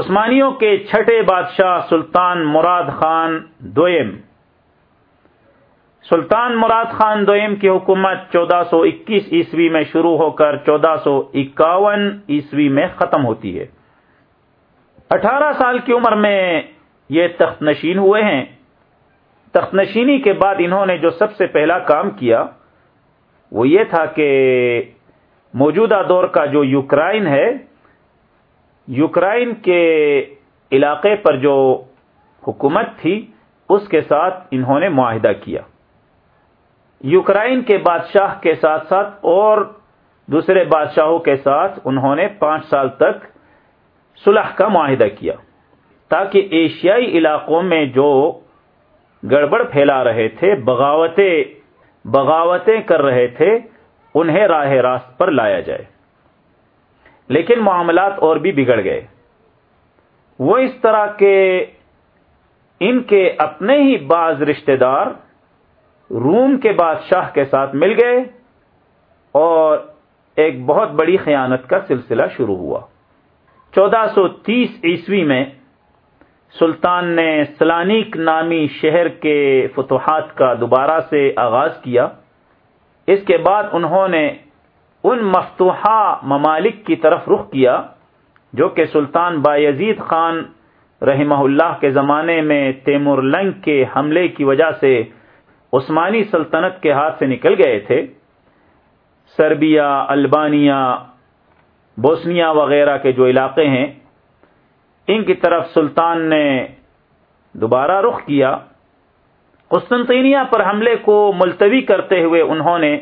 عثمانیوں کے چھٹے بادشاہ سلطان مراد خان دوئم سلطان مراد خان دوئم کی حکومت چودہ سو اکیس عیسوی میں شروع ہو کر چودہ سو اکاون عیسوی میں ختم ہوتی ہے۔ اٹھارہ سال کی عمر میں یہ تخت نشین ہوئے ہیں۔ تخت نشینی کے بعد انہوں نے جو سب سے پہلا کام کیا وہ یہ تھا کہ موجودہ دور کا جو یوکرائن ہے یوکرائن کے علاقے پر جو حکومت تھی، اس کے ساتھ انہوں نے معاہدہ کیا۔ یوکرائن کے بادشاہ کے ساتھ ساتھ اور دوسرے بادشاہوں کے ساتھ انہوں نے پانچ سال تک صلح کا معاہدہ کیا، تاکہ ایشیائی علاقوں میں جو گڑبڑ پھیلا رہے تھے، بغاوتیں بغاوتیں کر رہے تھے، انہیں راہ راست پر لایا جائے۔ لیکن معاملات اور بھی بگڑ گئے۔ وہ اس طرح کے ان کے اپنے ہی بعض رشتہ دار روم کے بادشاہ کے ساتھ مل گئے اور ایک بہت بڑی خیانت کا سلسلہ شروع ہوا۔ چودہ سو تیس عیسوی میں سلطان نے سلانیک نامی شہر کے فتوحات کا دوبارہ سے آغاز کیا۔ اس کے بعد انہوں نے ان مفتوحہ ممالک کی طرف رخ کیا، جو کہ سلطان بایزید خان رحمہ اللہ کے زمانے میں تیمور لنگ کے حملے کی وجہ سے عثمانی سلطنت کے ہاتھ سے نکل گئے تھے۔ سربیا البانیا بوسنیا وغیرہ کے جو علاقے ہیں، ان کی طرف سلطان نے دوبارہ رخ کیا۔ قسطنطینیہ پر حملے کو ملتوی کرتے ہوئے انہوں نے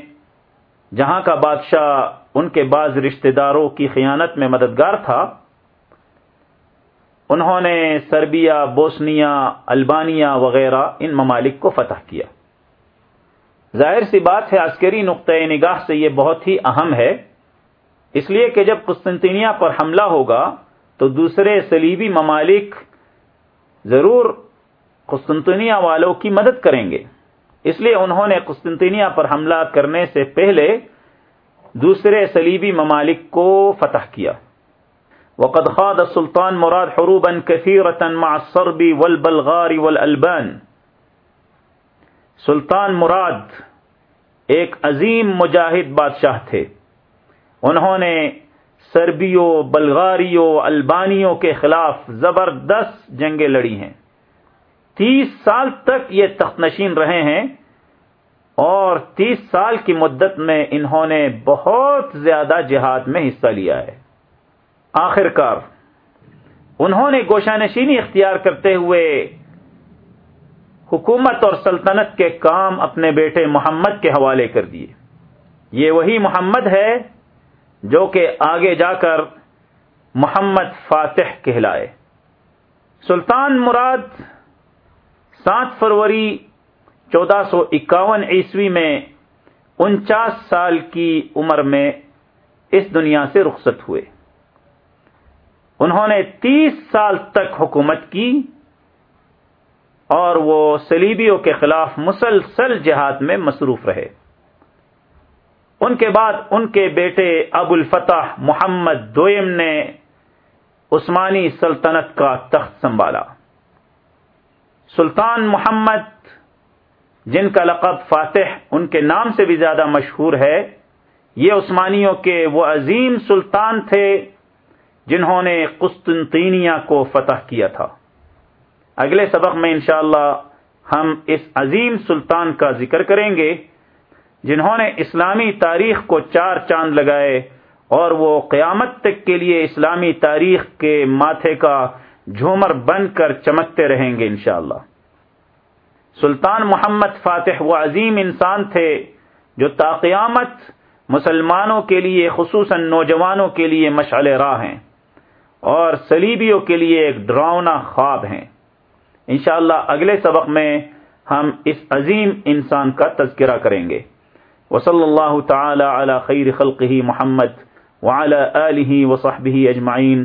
جہاں کا بادشاہ ان کے بعض رشتہ داروں کی خیانت میں مددگار تھا، انہوں نے سربیا، بوسنیا، البانیا وغیرہ ان ممالک کو فتح کیا۔ ظاہر سی بات ہے، عسکری نقطۂ نگاہ سے یہ بہت ہی اہم ہے۔ اس لیے کہ جب قسطنطینیہ پر حملہ ہوگا تو دوسرے سلیبی ممالک ضرور قسطنطنیہ والوں کی مدد کریں گے۔ اس لیے انہوں نے قسطنطنیہ پر حملہ کرنے سے پہلے دوسرے سلیبی ممالک کو فتح کیا۔ وقد خاد السلطان مراد حروبا كثيرة مع الصرب والبلغار والالبان سلطان مراد ایک عظیم مجاہد بادشاہ تھے۔ انہوں نے سربیوں بلغاریوں، البانیوں کے خلاف زبردست جنگیں لڑی ہیں۔ تیس سال تک یہ تخت نشین رہے ہیں اور تیس سال کی مدت میں انہوں نے بہت زیادہ جہاد میں حصہ لیا ہے۔ آخر کار انہوں نے گوشہ نشینی اختیار کرتے ہوئے حکومت اور سلطنت کے کام اپنے بیٹے محمد کے حوالے کر دیے۔ یہ وہی محمد ہے جو کہ آگے جا کر محمد فاتح کہلائے۔ سلطان مراد سات فروری چودہ سو اکاون عیسوی میں انچاس سال کی عمر میں اس دنیا سے رخصت ہوئے۔ انہوں نے تیس سال تک حکومت کی اور وہ سلیبیوں کے خلاف مسلسل جہاد میں مصروف رہے۔ ان کے بعد ان کے بیٹے ابو الفتح محمد دوئم نے عثمانی سلطنت کا تخت سنبھالا۔ سلطان محمد، جن کا لقب فاتح ان کے نام سے بھی زیادہ مشہور ہے، یہ عثمانیوں کے وہ عظیم سلطان تھے جنہوں نے قسطنطینیہ کو فتح کیا تھا۔ اگلے سبق میں انشاءاللہ ہم اس عظیم سلطان کا ذکر کریں گے، جنہوں نے اسلامی تاریخ کو چار چاند لگائے اور وہ قیامت تک کے لیے اسلامی تاریخ کے ماتھے کا جھومر بن کر چمکتے رہیں گے انشاءاللہ۔ سلطان محمد فاتح وہ عظیم انسان تھے جو تا قیامت مسلمانوں کے لیے، خصوصاً نوجوانوں کے لیے مشعل راہ ہیں اور سلیبیوں کے لیے ایک ڈراؤنا خواب ہیں۔ انشاءاللہ اگلے سبق میں ہم اس عظیم انسان کا تذکرہ کریں گے۔ وصلی اللہ تعالی علی خیر خلقہ محمد وعلى آلہ وصحبہ اجمعین۔